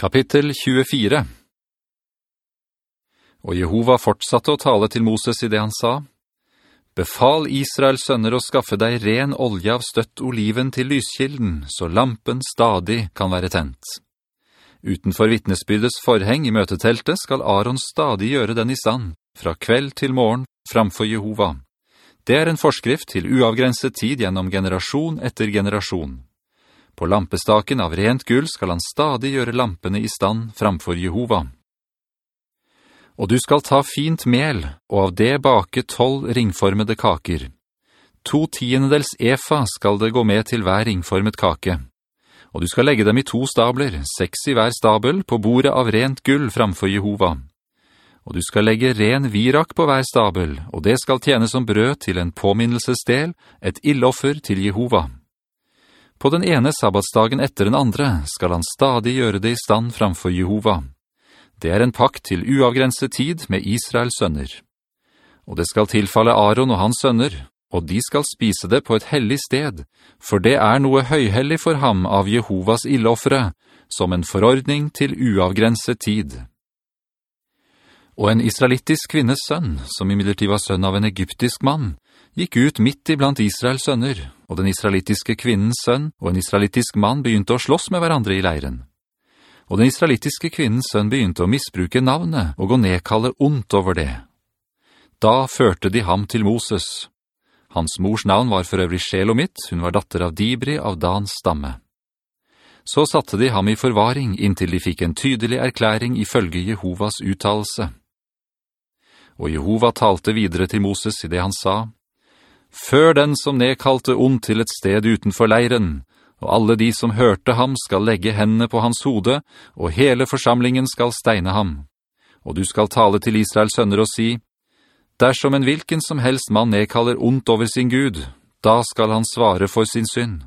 Kapittel 24 Og Jehova fortsatte å tale til Moses i det han sa, «Befal Israels sønner å skaffe deg ren olje av støtt oliven til lyskilden, så lampen stadig kan være tent. Utenfor vittnesbyrdets forheng i møteteltet skal Aaron stadig gjøre den i stand, fra kveld til morgen, framfor Jehova. Det er en forskrift til uavgrenset tid gjennom generasjon etter generasjon.» På lampestaken av rent gull skal han stadig gjøre lampene i stand framfor Jehova. Og du skal ta fint mel, og av det bake tolv ringformede kaker. To tiendedels efa skal det gå med til hver ringformet kake. Og du skal legge dem i to stabler, seks i hver stabel, på bordet av rent gull framfor Jehova. Og du skal legge ren virak på hver stabel, og det skal tjene som brød til en påminnelsesdel, et illoffer til Jehova. På den ene sabbatsdagen etter den andre skal han stadig gjøre det i stand framfor Jehova. Det er en pakt til uavgrenset tid med Israels sønner. Og det skal tilfalle Aaron og hans sønner, og de skal spise det på et hellig sted, for det er noe høyhellig for ham av Jehovas illoffere, som en forordning til uavgrenset tid. Og en israelittisk kvinnes sønn, som imidlertid var sønn av en egyptisk mann, gikk ut midt iblant Israels sønner, og den israelittiske kvinnens sønn og en israelittisk mann begynte å slåss med hverandre i leiren. Og den israelittiske kvinnens sønn begynte å misbruke navnet og å nedkalle ondt over det. Da førte de ham til Moses. Hans mors navn var for øvrig Sjelomit, hun var datter av Dibri av Dans stamme. Så satte de ham i forvaring inntil de fikk en tydelig erklæring ifølge Jehovas uttalelse. Og Jehova talte videre til Moses i det han sa, før den som nedkalte ond til et sted utenfor leiren, og alle de som hørte ham skal legge hendene på hans hode, og hele forsamlingen skal steine ham. Og du skal tale til Israels sønner og si, Dersom en hvilken som helst mann nedkaller ondt over sin Gud, da skal han svare for sin synd.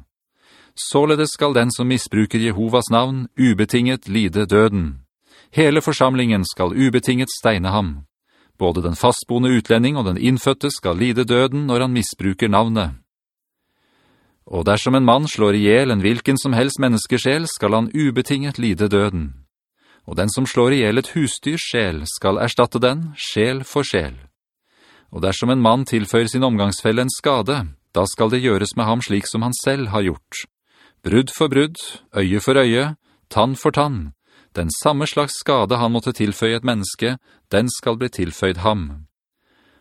Således skal den som misbruker Jehovas navn ubetinget lide døden. Hele forsamlingen skal ubetinget steine ham. Både den fastboende utlending og den innføtte skal lide døden når han misbruker navnet. Og dersom en mann slår ihjel en hvilken som helst menneskesjel, skal han ubetinget lide døden. Og den som slår ihjel et husdyrs sjel skal erstatte den, sjel for sjel. Og dersom en mann tilføyer sin omgangsfelle en skade, da skal det gjøres med ham slik som han selv har gjort. Brudd for brudd, øye for øye, tann for tann, den samme slags skade han måtte tilføye et menneske, den skal bli tilføyd ham.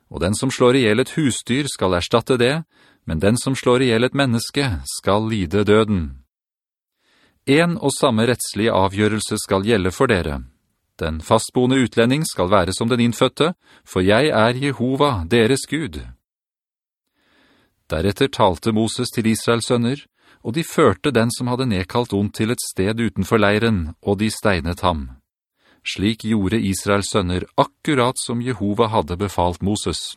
Og den som slår ihjel et husdyr skal erstatte det, men den som slår ihjel et menneske skal lide døden. En og samme rettslige avgjørelse skal gjelde for dere. Den fastboende utlending skal være som den innfødte, for jeg er Jehova, deres Gud. Deretter talte Moses til Israels sønner, og de førte den som hadde nedkalt ondt til et sted utenfor leiren, og de steinet ham. Slik gjorde Israels sønner akkurat som Jehova hadde befalt Moses.